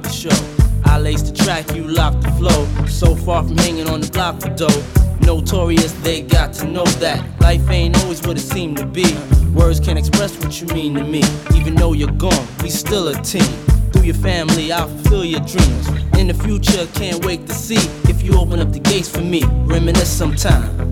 the show. I lace the track, you lock the flow. So far from hanging on the block for dough. Notorious, they got to know that life ain't always what it seemed to be. Words can't express what you mean to me. Even though you're gone, we still a team. Through your family, I'll fulfill your dreams. In the future, can't wait to see if you open up the gates for me. Reminisce sometime.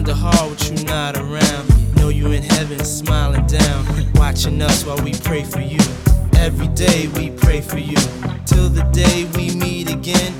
kinda hard with you not around. Know you in heaven smiling down, watching us while we pray for you. Every day we pray for you, till the day we meet again.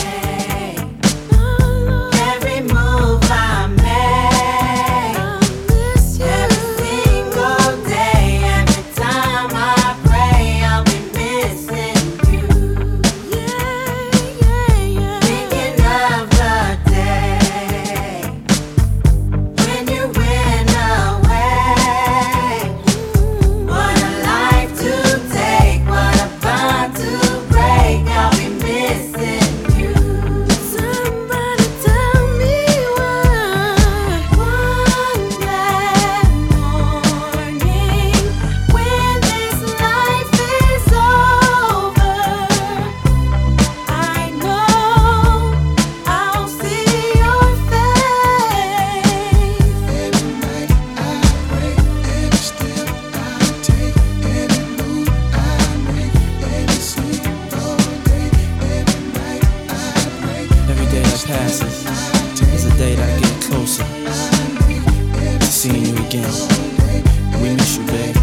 passes, as the day that I get closer to seeing you again. We miss you, babe.